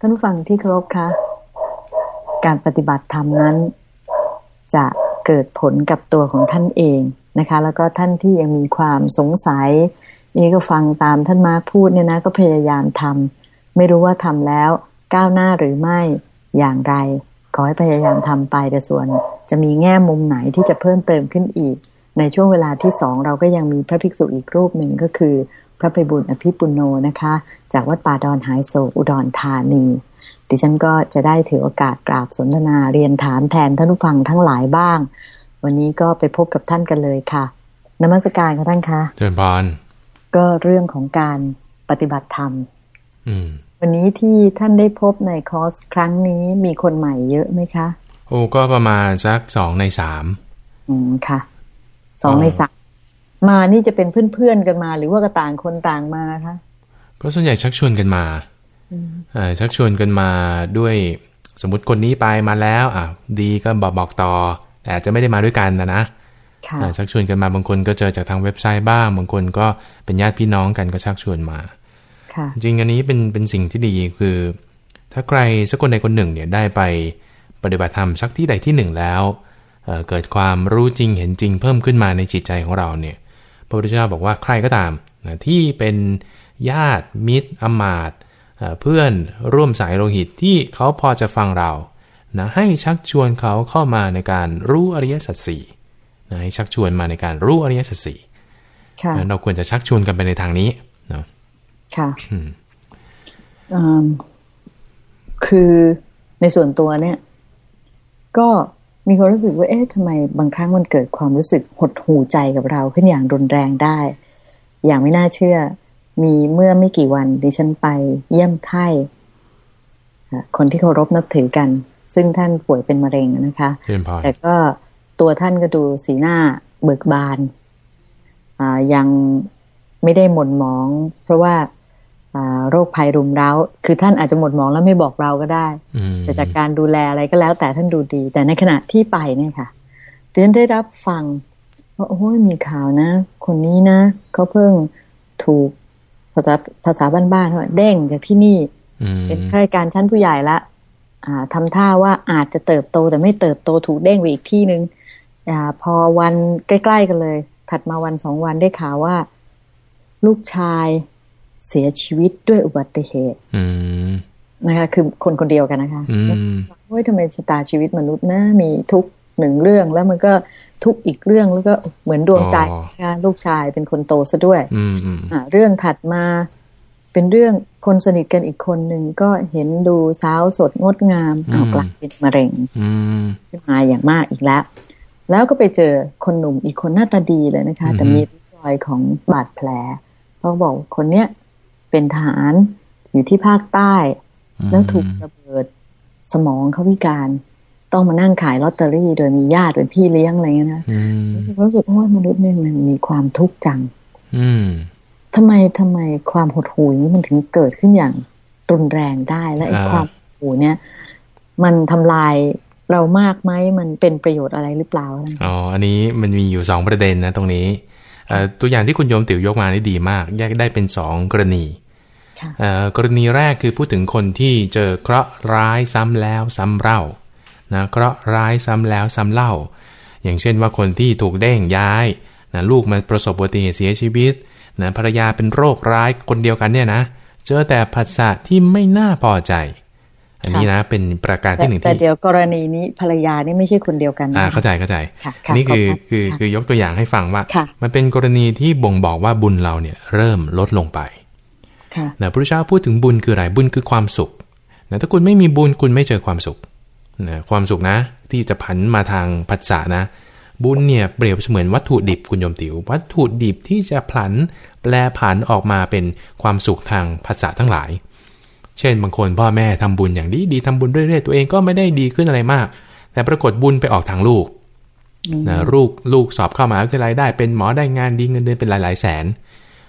ท่านผู้ฟังที่เคารพคะการปฏิบัติธรรมนั้น จะเกิดผลกับตัวของท่านเองนะคะ แล้วก็ท่านที่ยังมีความสงสัยนี่ก็ฟังตามท่านมาพูดเนี่ยนะก็พยายามทำไม่รู้ว่าทำแล้วก้าวหน้าหรือไม่อย่างไร ขอให้พยายามทำไปแต่ส่วน จะมีแง่มุมไหนที่จะเพิ่มเติมขึ้นอีก ในช่วงเวลาที่สองเราก็ยังมีพระภิกษุอีกรูปหนึ่งก็คือ พระภัยบุญอภิปุโนนะคะ จากวัดป่าดอนหายโศกอุดรธานี ดิฉันก็จะได้ถือโอกาสกราบสนทนาเรียนถามแทนท่านผู้ฟังทั้งหลายบ้าง วันนี้ก็ไปพบกับท่านกันเลยค่ะนมัสการค่ะท่านคะเชิญพรก็เรื่องของการปฏิบัติธรรมอืมวันนี้ที่ท่านได้พบในคอร์สครั้งนี้มีคนใหม่เยอะไหมคะ โอ้ก็ประมาณสักสองในสามอืมค่ะสองอ๋อในสาม มานี่จะเป็นเพื่อนๆกันมา หรือว่าก็ต่างคนต่างมาคะก็ส่วนใหญ่ชักชวนกันมาอ่าชักชวนกันมาด้วยสมมติคนนี้ไปมาแล้วอะดีก็บอกบอกต่อ แต่อาจจะไม่ได้มาด้วยกันนะนะค่ะอ่าชักชวนกันมาบางคนก็เจอจากทางเว็บไซต์บ้างบางคนก็เป็นญาติพี่น้องกันก็ชักชวนมาค่ะจริงๆอันนี้เป็นเป็นสิ่งที่ดีคือ ถ้าใครสักคนใดคนหนึ่งเนี่ยได้ไปปฏิบัติธรรมสักที่ใดที่หนึ่งแล้วเอ่อเกิดความรู้จริงเห็นจริงเพิ่มขึ้นมาในจิตใจของเราเนี่ย พระพุทธเจ้าบอกว่าใครก็ตามนะที่เป็นญาติมิตรอมาตย์เอ่อเพื่อนร่วมสายโลหิตที่เขาพอจะฟังเรานะให้ชักชวนเขาเข้ามาในการรู้อริยสัจสี่นะให้ชักชวนมาในการรู้อริยสัจสี่ค่ะนะเราควรจะชักชวนกันไปในทางนี้นะค่ะอืมอืมคือในส่วนตัวเนี่ย ก็ มีความรู้สึกว่าเอ๊ะทำไมบางครั้งมันเกิดความรู้สึกหดหูใจกับเราขึ้นอย่างรุนแรงได้ อย่างไม่น่าเชื่อ มีเมื่อไม่กี่วันดิฉันไปเยี่ยมไข้อะคนที่เคารพนับถือกัน ซึ่งท่านป่วยเป็นมะเร็งนะคะเรียนพรแต่ก็ตัวท่านก็ดูสีหน้าเบิกบานอ่ายังไม่ได้หม่นหมอง เพราะว่าอ่า โรคภัยรุมเร้า คือท่านอาจจะหม่นหมองแล้วไม่บอกเราก็ได้อืมแต่จากการดูแลอะไรก็แล้ว แต่ท่านดูดี แต่ในขณะที่ไปเนี่ยค่ะดิฉันได้รับฟังว่าโอ้ยมีข่าวนะ คนนี้นะเขาเพิ่งถูกภาษาภาษาบ้านๆว่าเด้งจากที่นี่อืมเป็นข้าราชการชั้นผู้ใหญ่ละอ่าทำท่าว่าอาจจะเติบโตแต่ไม่เติบโตถูกเด้งไปอีกที่หนึ่งอาพอวันใกล้ ๆ กันเลย ถัดมาวันสองวันได้ข่าวว่า ลูกชาย เสียชีวิตด้วยอุบัติเหตุอืมนะคะคือคนคนเดียวกันนะคะอืมโอ้ยทำไมชะตาชีวิตมนุษย์นะมีทุกข์หนึ่งเรื่องแล้วมันก็ทุกข์อีกเรื่องแล้วก็เหมือนดวงใจอ๋อนะคะลูกชายเป็นคนโตซะด้วยอืมอืมอ่าเรื่องถัดมาเป็นเรื่องคนสนิทกันอีกคนหนึ่งก็เห็นดูสาวสดงดงามเอากลายเป็นมะเร็งอืมขึ้นมาอย่างมากอีกแล้ว แล้วก็ไปเจอคนหนุ่มอีกคนหน้าตาดีเลยนะคะ แต่มีรอยของบาดแผลเขาบอกคนเนี้ย เป็นทหารอยู่ที่ภาคใต้ แล้วถูกระเบิดสมองเขาพิการ ต้องมานั่งขายลอตเตอรี่โดยมีญาติเป็นพี่เลี้ยงอะไรเงี้ยนะอืมรู้สึกว่ามนุษย์เนี่ยมันมีความทุกข์จังอืมทำไมทำไมความหดหู่นี้มันถึงเกิดขึ้นอย่างรุนแรงได้และไอ้อ่าความหดหู่เนี่ย มันทำลายเรามากไหมมันเป็นประโยชน์อะไรหรือเปล่าอะไรอ๋ออันนี้มันมีอยู่สองประเด็นนะตรงนี้เอ่อตัวอย่างที่คุณโยมติ๋วยกมานี่ดีมาก แยกได้เป็นสองกรณีค่ะเอ่อ กรณีแรกคือพูดถึงคนที่เจอเคราะห์ร้ายซ้ำแล้วซ้ำเล่านะเคราะห์ร้ายซ้ำแล้วซ้ำเล่า อย่างเช่นว่าคนที่ถูกเด้งย้ายนะลูกมาประสบอุบัติเหตุเสียชีวิตนะภรรยาเป็นโรคร้ายคนเดียวกันเนี่ยนะ เจอแต่ภาษาที่ไม่น่าพอใจ อันนี้นะเป็นประการแต่ที่หนึ่งแต่ที่เดี๋ยวกรณีนี้ภรรยานี่ไม่ใช่คนเดียวกันนะอ่าเข้าใจเข้าใจค่ะอันนี้คือขอบคุณคือค่ะคือยกตัวอย่างให้ฟังว่าค่ะมันเป็นกรณีที่บ่งบอกว่าบุญเราเนี่ยเริ่มลดลงไปค่ะ นะพระพุทธเจ้าพูดถึงบุญคืออะไรบุญคือความสุขนะถ้าคุณไม่มีบุญคุณไม่เจอความสุขนะความสุขนะ ที่จะผันมาทางผัสสะนะ บุญเนี่ยเปรียบเสมือนวัตถุดิบคุณโยมติว๋ววัตถุดิบที่จะผลันแปลผันออกมาเป็นความสุขทางผัสสะทั้งหลาย เช่นบางคนพ่อแม่ทำบุญอย่างดีดีทำบุญเรื่อยๆตัวเองก็ไม่ได้ดีขึ้นอะไรมาก แต่ปรากฏบุญไปออกทางลูกนะลูกลูกสอบเข้ามหาวิทยาลัยได้เป็นหมอได้งานดีเงินเดือนเป็นหลายๆแสน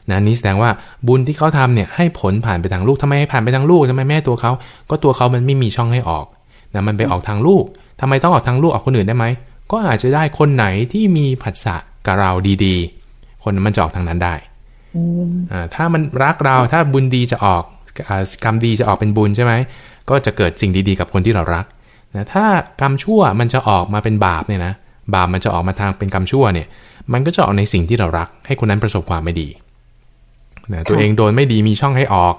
นะนี่แสดงว่าบุญที่เขาทำเนี่ยให้ผลผ่านไปทางลูกทำไมให้ผ่านไปทางลูกทำไมแม่ตัวเขาก็ตัวเขามันไม่มีช่องให้ออกนะมันไปออกทางลูกทำไมต้องออกทางลูกออกคนอื่นได้ไหมก็อาจจะได้คนไหนที่มีผัสสะกับเราดีๆ คนนั้นมันจะออกทางนั้นได้อืมอ่าถ้ามันรักเราถ้าบุญดีจะออกกรรมดีจะออกเป็นบุญใช่ไหมก็จะเกิดสิ่งดีๆกับคนที่เรารักนะถ้ากรรมชั่วมันจะออกมาเป็นบาปเนี่ยนะบาปมันจะออกมาทางเป็นกรรมชั่วเนี่ย มันก็จะออกในสิ่งที่เรารัก ให้คนนั้นประสบความไม่ดี นะตัวเองโดนไม่ดีมีช่องให้ออก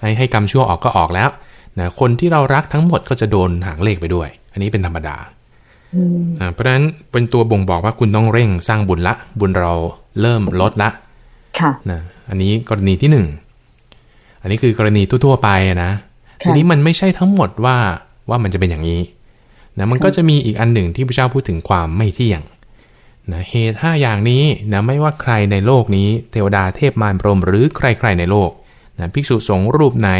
ให้ให้กรรมชั่วออกก็ออกแล้วนะคนที่เรารักทั้งหมดก็จะโดนหางเลขไปด้วย อันนี้เป็นธรรมดาเพราะฉะนั้นเป็นตัวบ่งบอกว่าคุณต้องเร่งสร้างบุญละ บุญเราเริ่มลดละค่ะนะอันนี้กรณีที่หนึ่งอันนี้คือกรณีทั่วๆไปนะทีนี้มันไม่ใช่ทั้งหมดว่าว่ามันจะเป็นอย่างนี้นะมันก็จะมีอีกอันหนึ่งที่พระเจ้าพูดถึงความไม่เที่ยง นะเหตุห้าอย่างนี้นะไม่ว่าใครในโลกนี้เทวดาเทพมารพรหมหรือใครๆในโลกนะภิกษุสงฆ์รูปไหน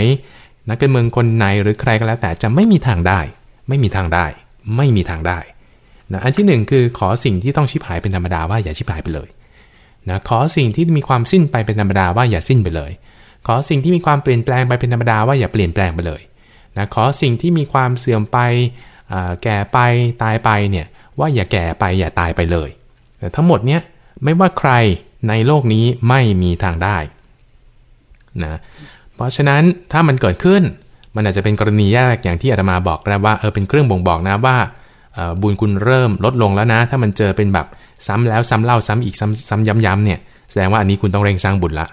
นักการเมืองคนไหนหรือใครก็แล้วแต่จะไม่มีทางได้ ไม่มีทางได้ ไม่มีทางได้นะอันที่หนึ่งคือขอสิ่งที่ต้องชิบหายเป็นธรรมดาว่าอย่าชิบหายไปเลยนะขอสิ่งที่มีความสิ้นไปเป็นธรรมดาว่าอย่าสิ้นไปเลย ขอสิ่งที่มีความเปลี่ยนแปลงไปเป็นธรรมดาว่าอย่าเปลี่ยนแปลงไปเลยนะขอสิ่งที่มีความเสื่อมไปแก่ไปตายไปเนี่ยว่าอย่าแก่ไปอย่าตายไปเลย แต่ทั้งหมดเนี้ยไม่ว่าใครในโลกนี้ไม่มีทางได้นะเพราะฉะนั้นถ้ามันเกิดขึ้น มันอาจจะเป็นกรณีแยกอย่างที่อาตมาบอกแล้วว่าเออเป็นเครื่องบ่งบอกนะว่าบุญคุณเริ่มลดลงแล้วนะ ถ้ามันเจอเป็นแบบซ้ำแล้วซ้ำเล่าซ้ำอีกซ้ำซ้ำย้ำๆเนี่ยแสดงว่าอันนี้คุณต้องเร่งสร้างบุญละ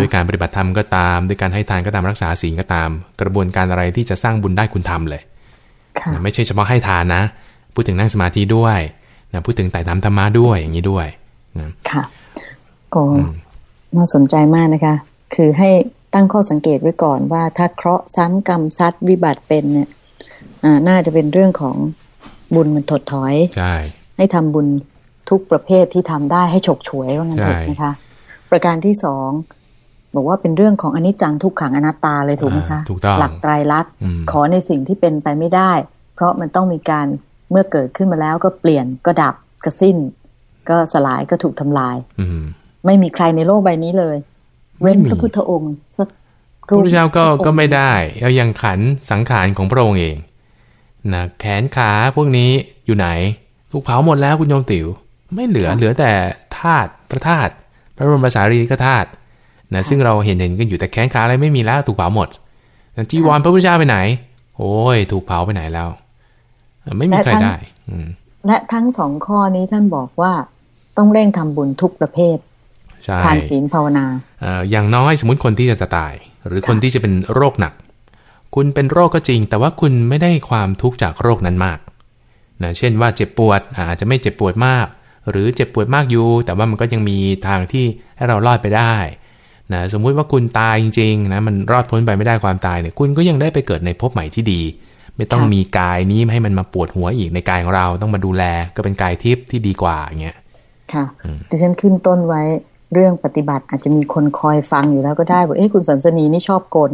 ด้วยการปฏิบัติธรรมก็ตามด้วยการให้ทานก็ตามรักษาศีลก็ตาม กระบวนการอะไรที่จะสร้างบุญได้คุณทำเลย ไม่ใช่เฉพาะให้ทานนะ พูดถึงนั่งสมาธิด้วย นะพูดถึงไต่ตามธรรมะด้วยอย่างนี้ด้วยนะค่ะก็น่าสนใจมากนะคะ คือให้ตั้งข้อสังเกตไว้ก่อนว่าถ้าเคราะห์ซ้ำกรรมซัดวิบัติเป็นเนี่ยน่าจะเป็นเรื่องของบุญมันถดถอยใช่ให้ทำบุญทุกประเภทที่ทำได้ให้ฉกฉวยว่างั้นเถอะนะคะ ประการที่สองบอกว่าเป็นเรื่องของอนิจจังทุกขังอนัตตาเลยถูกไหมคะถูกต้องหลักไตรลักษณ์ขอในสิ่งที่เป็นไปไม่ได้ เพราะมันต้องมีการ เมื่อเกิดขึ้นมาแล้วก็เปลี่ยนก็ดับก็สิ้น ก็สลายก็ถูกทำลายอืไม่มีใครในโลกใบนี้เลย เว้นพระพุทธองค์สักพระพุทธเจ้าก็ก็ไม่ได้เอายังขันสังขารของพระองค์เองนะแขนขาพวกนี้อยู่ไหนถูกเผาหมดแล้วคุณโยมติ๋ว ไม่เหลือเหลือแต่ธาตุพระธาตุพระบรมสารีก็ธาตุนะซึ่งเราเห็นเห็นกันอยู่แต่แขนขาอะไรไม่มีแล้วถูกเผาหมดจีวรพระพุทธเจ้าไปไหน โอ้ย ถูกเผาไปไหนแล้ว ไม่มีใครได้และทั้งสองข้อนี้ท่านบอกว่าต้องเร่งทำบุญทุกประเภททานศีลภาวนาอย่างน้อยสมมติคนที่จะตาย หรือคนที่จะเป็นโรคหนัก คุณเป็นโรคก็จริง แต่ว่าคุณไม่ได้ความทุกข์จากโรคนั้นมากนะเช่นว่าเจ็บปวดอาจจะไม่เจ็บปวดมาก หรือเจ็บปวดมากอยู่ แต่ว่ามันก็ยังมีทางที่ให้เรารอดไปได้นะสมมุติว่าคุณตายจริงๆนะมันรอดพ้นไปไม่ได้ความตายเนี่ยคุณก็ยังได้ไปเกิดในภพใหม่ที่ดี ไม่ต้องมีกายนี้ให้มันมาปวดหัวอีกในกายของเราต้องมาดูแลก็เป็นกายทิพย์ที่ดีกว่าอย่างเงี้ยค่ะดิฉันขึ้นต้นไว้เรื่องปฏิบัติอาจจะมีคนคอยฟังอยู่แล้วก็ได้บอกเอ้คุณสันสนีนี่ชอบกล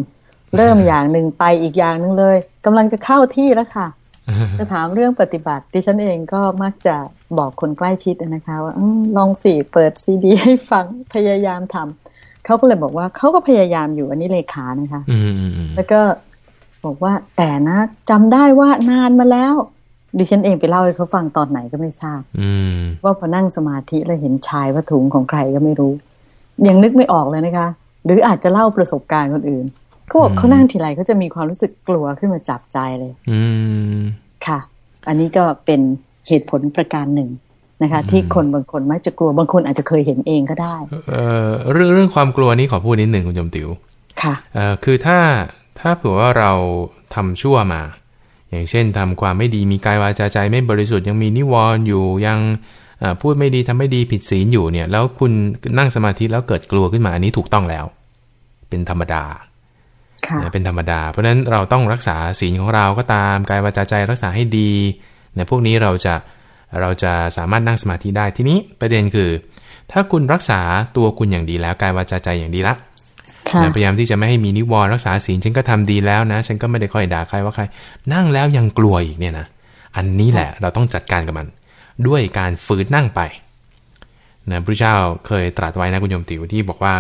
เริ่มอย่างหนึ่งไปอีกอย่างหนึ่งเลยกำลังจะเข้าที่แล้วค่ะจะถามเรื่องปฏิบัติ ดิฉันเองก็มักจะบอกคนใกล้ชิดนะคะว่าลองสิเปิดซีดี ให้ฟังพยายามทำเขาก็เลยบอกว่าเขาก็พยายามอยู่อันนี้เลขานะคะแล้วก็ บอกว่าแต่นะจำได้ว่านานมาแล้ว ดิฉันเองไปเล่าให้เขาฟังตอนไหนก็ไม่ทราบว่าพอนั่งสมาธิแล้วเห็นชายวัตถุของใครก็ไม่รู้ ยังนึกไม่ออกเลยนะคะ หรืออาจจะเล่าประสบการณ์คนอื่นเขาบอกเขานั่งทีไรเขาจะมีความรู้สึกกลัวขึ้นมาจับใจเลย อืมค่ะ อันนี้ก็เป็นเหตุผลประการหนึ่งนะคะ ที่คนบางคนมักจะกลัวบางคนอาจจะเคยเห็นเองก็ได้ เอ่อเรื่องเรื่องความกลัวนี้ขอพูดนิดหนึ่งคุณจมติว๋วค่ะเอ่อคือถ้า ถ้าเผื่อว่าเราทำชั่วมา อย่างเช่นทำความไม่ดีมีกายวาจาใจไม่บริสุทธิ์ยังมีนิวรณ์อยู่ยังพูดไม่ดีทำไม่ดีผิดศีลอยู่เนี่ย แล้วคุณนั่งสมาธิแล้วเกิดกลัวขึ้นมาอันนี้ถูกต้องแล้ว เป็นธรรมดาเป็นธรรมดา เพราะฉะนั้นเราต้องรักษาศีลของเราก็ตามกายวาจาใจรักษาให้ดีเนี่ยพวกนี้เราจะเราจะสามารถนั่งสมาธิได้ทีนี้ประเด็นคือ ถ้าคุณรักษาตัวคุณอย่างดีแล้วกายวาจาใจอย่างดีละ พยายามที่จะไม่ให้มีนิวรณ์รักษาศีลฉันก็ทำดีแล้วนะ ฉันก็ไม่ได้ค่อยด่าใครว่าใคร นั่งแล้วยังกลัวอีกเนี่ยนะอันนี้แหละเราต้องจัดการกับมัน ด้วยการฝืนนั่งไปนะพระเจ้าเคยตรัสไว้นะคุณโยมติวที่บอกว่า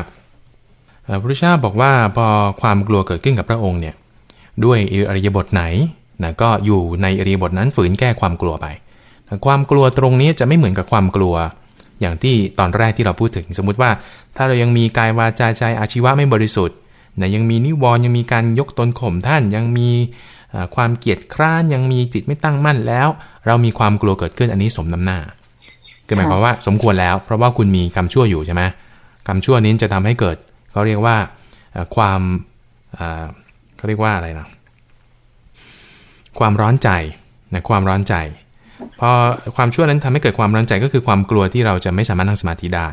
พระพุทธเจ้าบอกว่าพอความกลัวเกิดขึ้นกับพระองค์เนี่ยด้วยอริยบทไหนนะก็อยู่ในอริยบทนั้นฝืนแก้ความกลัวไป ความกลัวตรงนี้จะไม่เหมือนกับความกลัว อย่างที่ตอนแรกที่เราพูดถึง สมมุติว่า ถ้าเรายังมีกายวาจาใจอาชีวะไม่บริสุทธิ์นะยังมีนิวรณ์ยังมีการยกตนข่มท่าน ยังมีความเกียดคร้านยังมีจิตไม่ตั้งมั่นแล้ว เรามีความกลัวเกิดขึ้นอันนี้สมน้ำหน้าคือหมายความว่าสมควรแล้ว เพราะว่าคุณมีกรรมชั่วอยู่ใช่ไหมกรรมชั่วนี้จะทำให้เกิดเขาเรียกว่าความเขาเรียกว่าอะไรนะความร้อนใจนะความร้อนใจ พอความชั่วนั้นทำให้เกิดความร้อนใจก็คือความกลัวที่เราจะไม่สามารถนั่งสมาธิได้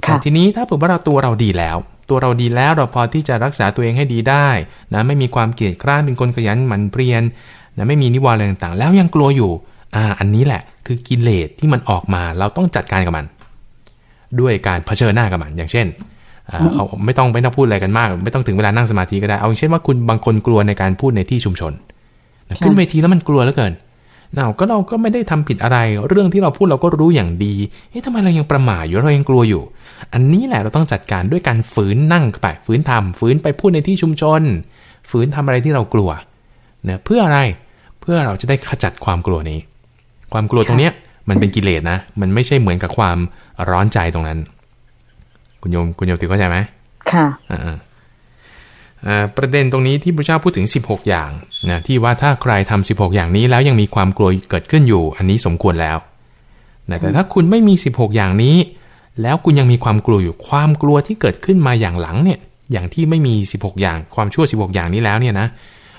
แต่ทีนี้ถ้าเผื่อว่าเราตัวเราดีแล้ว ตัวเราดีแล้วเราพอที่จะรักษาตัวเองให้ดีได้นะไม่มีความเกลียดคร้านเป็นคนขยันหมั่นเพียรนะไม่มีนิวรณ์อะไรต่างๆ แล้วยังกลัวอยู่อ่าอันนี้แหละ คือกิเลสที่มันออกมา เราต้องจัดการกับมัน ด้วยการเผชิญหน้ากับมัน อย่างเช่นเอาไม่ต้องไม่ต้องพูดอะไรกันมาก ไม่ต้องถึงเวลานั่งสมาธิก็ได้เอาเช่นว่าคุณบางคนกลัวในการพูดในที่ชุมชน ขึ้นเวทีแล้วมันกลัวเหลือเกิน เราก็เราก็ไม่ได้ทำผิดอะไร เรื่องที่เราพูดเราก็รู้อย่างดีเฮ้ยทำไมเรายังประมาทอยู่เรายังกลัวอยู่ อันนี้แหละเราต้องจัดการด้วยการฝืนนั่งไปฝืนทำฝืนไปพูดในที่ชุมชน ฝืนทำอะไรที่เรากลัวเนี่ยเพื่ออะไรเพื่อเราจะได้ขจัดความกลัวนี้ ความกลัวตรงเนี้ยมันเป็นกิเลสนะ มันไม่ใช่เหมือนกับความร้อนใจตรงนั้น คุณโยมคุณโยมติเข้าใจไหมค่ะอ่า ประเด็นตรงนี้ที่พระเจ้าพูดถึง 16 อย่างนะที่ว่าถ้าใครทำ16 อย่างนี้แล้วยังมีความกลัวเกิดขึ้นอยู่ อันนี้สมควรแล้วนะแต่ถ้าคุณไม่มี 16 อย่างนี้ แล้วคุณยังมีความกลัวอยู่ความกลัวที่เกิดขึ้นมาอย่างหลังเนี่ยอย่างที่ไม่มี 16 อย่างความชั่ว 16 อย่างนี้แล้วเนี่ยนะ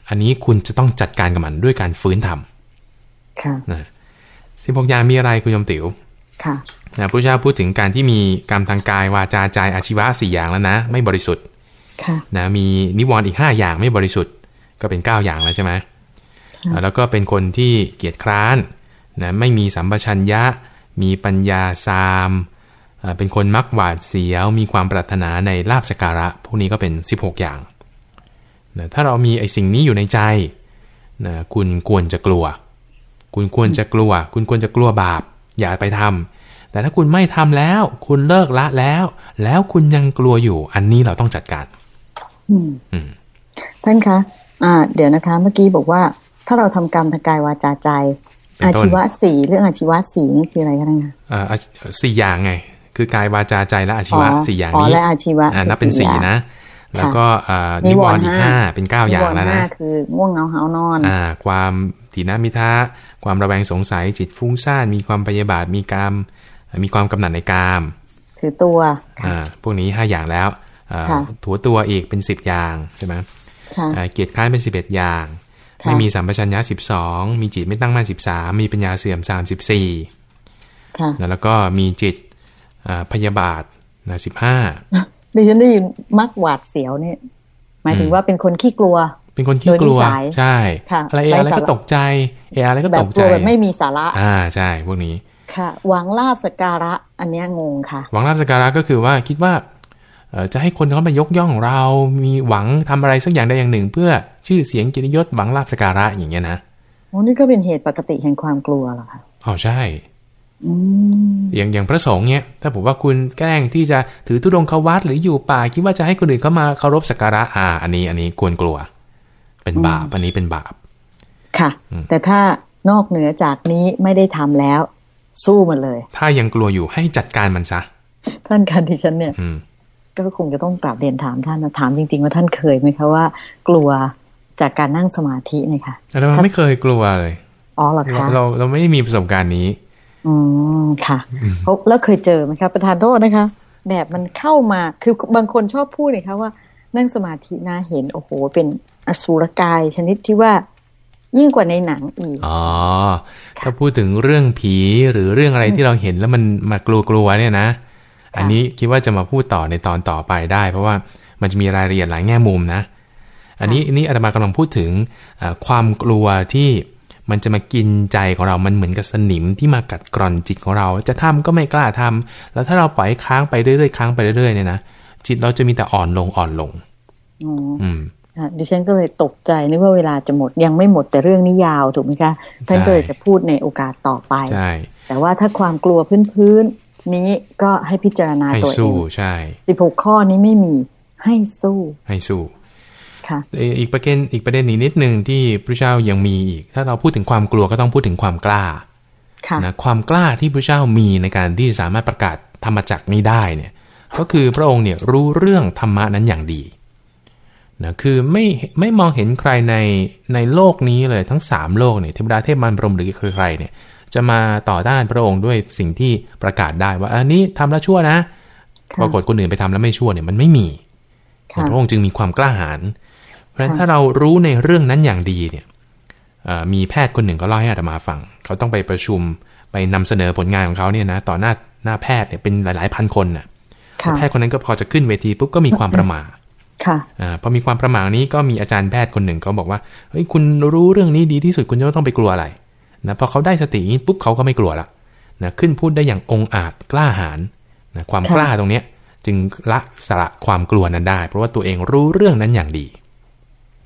อันนี้คุณจะต้องจัดการกับมันด้วยการฟื้นทำค่ะนะ16อย่างมีอะไรคุณยมติ๋วค่ะนะพระเจ้าพูดถึงการที่มีกรรมทางกายวาจาใจอาชีวะสี่อย่างแล้วนะ ไม่บริสุทธิ์ นะมีนิวรณ์อีกห้าอย่างไม่บริสุทธิ์ก็เป็นเก้าอย่างแล้วใช่ไหมแล้วก็เป็นคนที่เกียจคร้านนะไม่มีสัมปชัญญะ มีปัญญาซามเป็นคนมักหวาดเสียว มีความปรารถนาในลาบสการะ พวกนี้ก็เป็น 16 อย่างนะถ้าเรามีไอ้สิ่งนี้อยู่ในใจนะคุณควรจะกลัว คุณควรจะกลัว คุณควรจะกลัวบาป อย่าไปทำแต่ถ้าคุณไม่ทำแล้ว คุณเลิกละแล้ว แล้วคุณยังกลัวอยู่ อันนี้เราต้องจัดการ ท่านคะอ่า เดี๋ยวนะคะ เมื่อกี้บอกว่า ถ้าเราทำกรรมทางกายวาจาใจ อาชีวะสี่เรื่องอาชีวะสี่นี่คืออะไรคะท่านคะอ่าสี่อย่างไง คือกายวาจาใจและอาชีวะสี่อย่างนี้อ๋อและอาชีวะอ่านับเป็นสี่นะแล้วก็อ่านิวรณ์อีกห้าเป็นเก้าอย่างแล้วนะคือง่วงเหงาหานอนอ่า ความถีนามิทะความระแวงสงสัยจิตฟุ้งซ่านมีความพยาบาทมีกามมีความกำหนัดในกาม ถือตัวอ่าพวกนี้ห้าอย่างแล้ว ถัวตัวอีกเป็นสิบอย่างใช่ไหมเกียรติค้านเป็นสิบเอ็ดอย่าง ไม่มีสัมปชัญญะสิบสองมีจิตไม่ตั้งมั่นสิบสามมีปัญญาเสื่อมสามสิบสี่แล้วก็มีจิตพยาบาทนะสิบห้าดิฉันได้ยินมักหวาดเสียวเนี่ยหมายถึงว่าเป็นคนขี้กลัว เป็นคนขี้กลัว ใช่อะไรอะไรก็ตกใจเออะไรก็ตกใจแบบไม่มีสาระ อ่าใช่พวกนี้ค่ะหวังลาบสการะ อันนี้งงค่ะ หวังลาบสการะก็คือว่าคิดว่า จะให้คนเขามายกย่องเรา มีหวังทำอะไรสักอย่างใดอย่างหนึ่ง เพื่อชื่อเสียงกิริยศหวังลาบสการะอย่างเงี้ยนะโอ้นี่ก็เป็นเหตุปกติแห่งความกลัวเหรอคะอ๋อใช่อย่างอย่างพระสงฆ์เนี้ยถ้าผมว่าคุณแกล้งที่จะถือธุดงควัตหรืออยู่ป่าคิดว่าจะให้คนอื่นเข้ามาเคารพสักการะอ่า อันนี้อันนี้ควรกลัว เป็นบาปอันนี้เป็นบาป ค่ะ แต่ถ้านอกเหนือจากนี้ไม่ได้ทำแล้ว สู้มันเลย ถ้ายังกลัวอยู่ให้จัดการมันซะท่านการที่ฉันเนี่ย ก็คงจะต้องกราบเรียนถามท่านนะถามจริง ๆ ว่าท่านเคยไหมคะว่า กลัวจากการนั่งสมาธิเนี่ยค่ะเราไม่เคยกลัวเลยอ๋อเหรอคะเราเราไม่มีประสบการณ์นี้อืมค่ะแล้วเคยเจอไหมคะประธานโทษนะคะ แบบมันเข้ามาคือบางคนชอบพูดเลยคะว่า นั่งสมาธิน่าเห็นโอ้โห เป็นอสุรกายชนิดที่ว่ายิ่งกว่าในหนังอีก อ๋อ ถ้าพูดถึงเรื่องผีหรือเรื่องอะไรที่เราเห็นแล้วมันมากลัวๆเนี่ยนะ อันนี้คิดว่าจะมาพูดต่อในตอนต่อไปได้ เพราะว่ามันจะมีรายละเอียดหลายแง่มุมนะ อันนี้อันนี้อาตมากำลังพูดถึงความกลัวที่มันจะมากินใจของเรา มันเหมือนกับสนิมที่มากัดกร่อนจิตของเรา จะทำก็ไม่กล้าทำแล้วถ้าเราปล่อยค้างไปเรื่อยๆค้างไปเรื่อยๆเนี่ยนะจิตเราจะมีแต่อ่อนลงอ่อนลงอืมดิฉันก็เลยตกใจนึกว่าเวลาจะหมดยังไม่หมดแต่เรื่องนี้ยาวถูกไหมคะท่านก็เลยจะพูดในโอกาสต่อไปใช่แต่ว่าถ้าความกลัวพื้น นี้ก็ให้พิจารณาตัวเองให้สู้ใช่สิบหกข้อนี้ไม่มีให้สู้ ให้สู้ค่ะอีกประเด็นอีกประเด็นนี้นิดหนึ่งที่พระเจ้ายังมีอีก ถ้าเราพูดถึงความกลัวก็ต้องพูดถึงความกล้าค่ะนะความกล้าที่พระเจ้ามีในการที่สามารถประกาศธรรมจักรนี้ได้เนี่ย ก็คือพระองค์เนี่ยรู้เรื่องธรรมะนั้นอย่างดีนะคือไม่ไม่มองเห็นใครในในโลกนี้เลยทั้งสามโลกเนี่ยเทวดาเทพมารพรหมหรือใครเนี่ย จะมาต่อต้านพระองค์ด้วยสิ่งที่ประกาศได้ว่าอันนี้ทำแล้วชั่วนะค่ะปรากฏคนอื่นไปทำแล้วไม่ชั่วเนี่ยมันไม่มีค่ะพระองค์จึงมีความกล้าหาญเพราะฉะนั้นถ้าเรารู้ในเรื่องนั้นอย่างดีเนี่ยเอ่อมีแพทย์คนหนึ่งก็เล่าให้อาตมาฟัง เขาต้องไปประชุมไปนำเสนอผลงานของเขาเนี่ยนะต่อหน้าหน้าแพทย์เนี่ยเป็นหลาย ๆ พันคนน่ะค่ะแพทย์คนนั้นก็พอจะขึ้นเวทีปุ๊บก็มีความประหม่าค่ะอ่าพอมีความประหม่านี้ก็มีอาจารย์แพทย์คนหนึ่งเขาบอกว่าเฮ้ยคุณรู้เรื่องนี้ดีที่สุดคุณจะต้องไปกลัวอะไร นะพอเขาได้สตินี้ปุ๊บเขาก็ไม่กลัวละนะขึ้นพูดได้อย่างองอาจกล้าหาญนะความค่ะกล้าตรงเนี้ย จึงละสละความกลัวนั้นได้ เพราะว่าตัวเองรู้เรื่องนั้นอย่างดี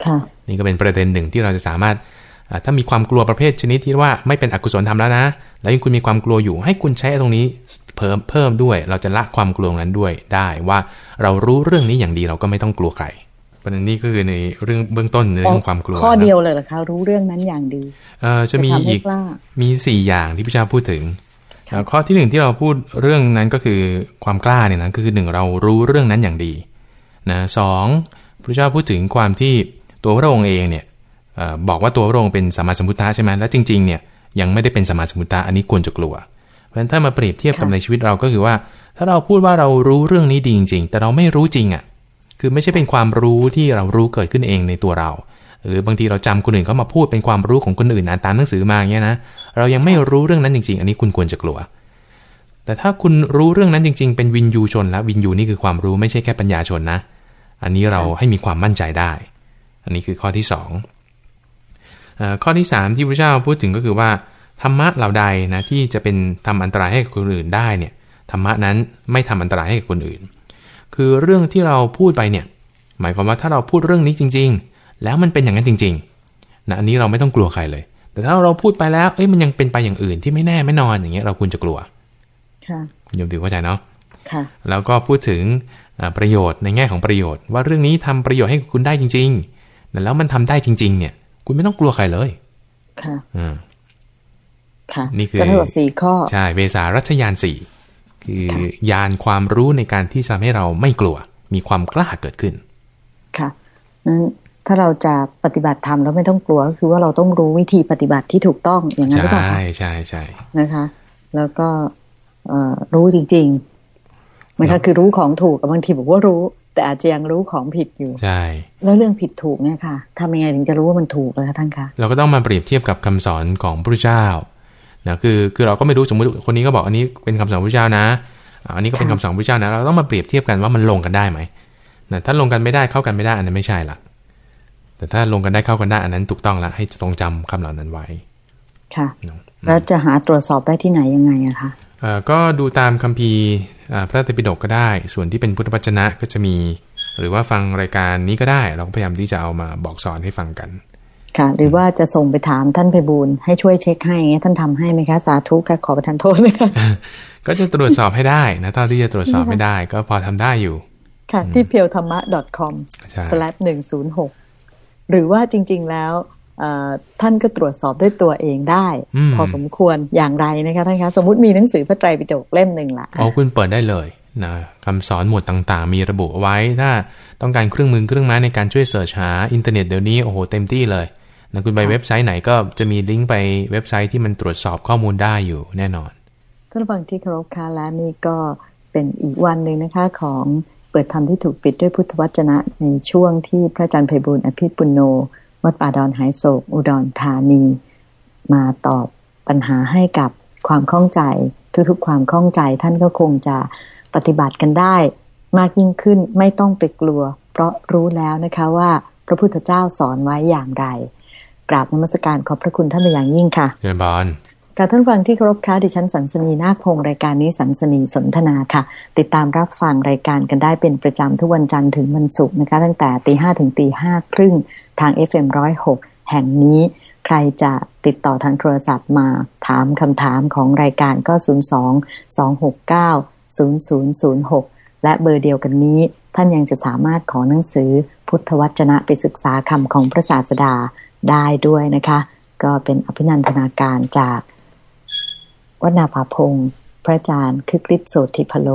ค่ะนี่ก็เป็นประเด็นหนึ่งที่เราจะสามารถอ่าถ้ามีความกลัวประเภทชนิดที่ว่าไม่เป็นอกุศลธรรมแล้วนะ แล้วยังคุณมีความกลัวอยู่ให้คุณใช้ตรงนี้เพิ่มเพิ่มด้วย เราจะละความกลัวนั้นด้วยได้ว่าเรารู้เรื่องนี้อย่างดีเราก็ไม่ต้องกลัวใคร ประเด็นนี้ก็คือในเรื่องเบื้องต้นในเรื่องความกลัวข้อนะเดียวเลยเหรอคะรู้เรื่องนั้นอย่างดีเอ่อจะมีทำให้อีกกล้ามีสี่อย่างที่พระเจ้าพูดถึงเอ่อข้อที่หนึ่งที่เราพูดเรื่องนั้นก็คือความกล้าเนี่ยนะก็คือหนึ่งเรารู้เรื่องนั้นอย่างดีนะสองพระเจ้าพูดถึงความที่ตัวพระองค์เองเนี่ยเออบอกว่าตัวพระองค์เป็นสัมมาสัมพุทธะใช่ไหมแล้วจริงๆเนี่ยยังไม่ได้เป็นสัมมาสัมพุทธะอันนี้ควรจะกลัว เพราะฉะนั้นถ้ามาเปรียบเทียบกับค่ะในชีวิตเราก็คือว่า ถ้าเราพูดว่าเรารู้เรื่องนี้ดีจริง ๆ แต่เราไม่รู้จริงอะ คือไม่ใช่เป็นความรู้ที่เรารู้เกิดขึ้นเองในตัวเรา หรือบางทีเราจำคนอื่นเขามาพูดเป็นความรู้ของคนอื่นอ่านตามหนังสือมาเงี้ยนะ เรายังไม่รู้เรื่องนั้นจริง ๆ อันนี้คุณควรจะกลัว แต่ถ้าคุณรู้เรื่องนั้นจริง ๆ เป็นวินยูชนแล้ววินยูนี่คือความรู้ไม่ใช่แค่ปัญญาชนนะ อันนี้เราให้มีความมั่นใจได้ อันนี้คือข้อที่สองข้อที่สามที่พระเจ้าพูดถึงก็คือว่าธรรมะเหล่าใดนะที่จะเป็นทำอันตรายให้คนอื่นได้เนี่ยธรรมะนั้นไม่ทำอันตรายให้กับคนอื่น คือเรื่องที่เราพูดไปเนี่ย หมายความว่าถ้าเราพูดเรื่องนี้จริง ๆ แล้วมันเป็นอย่างนั้นจริงๆนะอันนี้เราไม่ต้องกลัวใครเลย แต่ถ้าเราพูดไปแล้วเอ้ยมันยังเป็นไปอย่างอื่นที่ไม่แน่ไม่นอนอย่างเงี้ยเราควรจะกลัว ค่ะคุณโยมติวเข้าใจเนาะค่ะ แล้วก็พูดถึงอ่าประโยชน์ในแง่ของประโยชน์ ว่าเรื่องนี้ทำประโยชน์ให้คุณได้จริงๆแล้วมันทำได้จริง ๆ เนี่ย คุณไม่ต้องกลัวใครเลย ค่ะอ่าค่ะ นี่คือก็ทั้งหมดสี่ข้อ ใช่ เวสารัชยานสี่ คือค่ะยานความรู้ในการที่จะทำให้เราไม่กลัว มีความกล้าเกิดขึ้น ค่ะนั้นถ้าเราจะปฏิบัติธรรมแล้วไม่ต้องกลัวก็คือว่าเราต้องรู้วิธีปฏิบัติที่ถูกต้องอย่างนั้นหรือเปล่าใช่คะใช่ใช่นะคะ แล้วก็เอ่อรู้จริงๆมันก็คือรู้ของถูกกับบางทีบอกว่ารู้ แต่อาจจะยังรู้ของผิดอยู่ใช่แล้วเรื่องผิดถูกเนี่ยค่ะทำยังไงถึงจะรู้ว่ามันถูกเลยคะท่านคะเราก็ต้องมาเปรียบเทียบกับคำสอนของพระพุทธเจ้า นะคือคือเราก็ไม่รู้สมมติคนนี้ก็บอกอันนี้เป็นคำสอนพระพุทธเจ้านะอ่าอันนี้ก็เป็นคำสอนพระพุทธเจ้านะเราต้องมาเปรียบเทียบกันว่ามันลงกันได้ไหมนะถ้าลงกันไม่ได้เข้ากันไม่ได้อันนั้นไม่ใช่ละแต่ถ้าลงกันได้เข้ากันได้อันนั้นถูกต้องละให้ตรงจำคำเหล่านั้นไว้ ค่ะเนาะแล้วจะหาตรวจสอบได้ที่ไหนยังไงอะคะเอ่อก็ดูตามคัมภีร์อ่าพระไตรปิฎกก็ได้ ส่วนที่เป็นพุทธวจนะก็จะมี หรือว่าฟังรายการนี้ก็ได้ เราก็พยายามที่จะเอามาบอกสอนให้ฟังกัน ค่ะ หรือว่าจะส่งไปถามท่านไพบูลย์ให้ช่วยเช็คให้อย่างเงี้ยท่านทำให้ไหมคะสาธุค่ะขอประทานโทษนะคะก็จะตรวจสอบให้ได้นะเท่าที่จะตรวจสอบไม่ได้ ก็พอทำได้อยู่ ค่ะ ที่เพียวธรรมะ .com ใช่ slash หนึ่งศูนย์หกหรือว่าจริง ๆแล้วเอ่อท่านก็ตรวจสอบด้วยตัวเองได้อืมพอสมควรอย่างไรนะคะท่านคะสมมติมีหนังสือพระไตรปิฎกเล่มหนึ่งละอ๋อคุณเปิดได้เลยนะคำสอนหมวดต่างๆ มีระบุเอาไว้ถ้าต้องการเครื่องมือเครื่องไม้ในการช่วย search หาอินเทอร์เน็ตเดี๋ยวนี้โอ้โหเต็มที่เลย นะคุณไปเว็บไซต์ไหนก็จะมีลิงก์ไปเว็บไซต์ที่มันตรวจสอบข้อมูลได้อยู่แน่นอนท่านผู้ฟังที่เคารพค่ะและนี่ก็เป็นอีกวันหนึ่งนะคะของเปิดธรรมที่ถูกปิดด้วยพุทธวจนะในช่วงที่พระอาจารย์ไพบูลย์อภิปุณโนวัดป่าดอนหายโศกอุดรธานี มาตอบปัญหาให้กับความข้องใจทุกๆความข้องใจท่านก็คงจะปฏิบัติกันได้มากยิ่งขึ้นไม่ต้องไปกลัว เพราะรู้แล้วนะคะว่าพระพุทธเจ้าสอนไว้อย่างไร กราบนมัสการขอบพระคุณท่านเป็นอย่างยิ่งค่ะเชิญบอลค่ะท่านฟังที่เคารพค่ะดิฉันสันสนีนาคพงศ์รายการนี้สันสนีสนทนาค่ะ ติดตามรับฟังรายการกันได้เป็นประจำทุกวันจันทร์ถึงวันศุกร์นะคะ ตั้งแต่ตีห้ถึงตีห้าครึ่งทาง FM106 แห่งนี้ใครจะติดต่อทางโทรศัพท์มาถามคำถามของรายการก็ 02 269 0006 และเบอร์เดียวกันนี้ ท่านยังจะสามารถขอหนังสือพุทธวจนะไปศึกษาคำของพระศาสดา ได้ด้วยนะคะ ก็เป็นอภินันทนาการจากวัฒนาภาพงศ์พระอาจารย์คึกฤทธิ์โสติพโล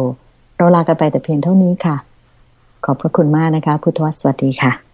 เราลากันไปแต่เพียงเท่านี้ค่ะ ขอบพระคุณมากนะคะ พุทธวัตรสวัสดีค่ะ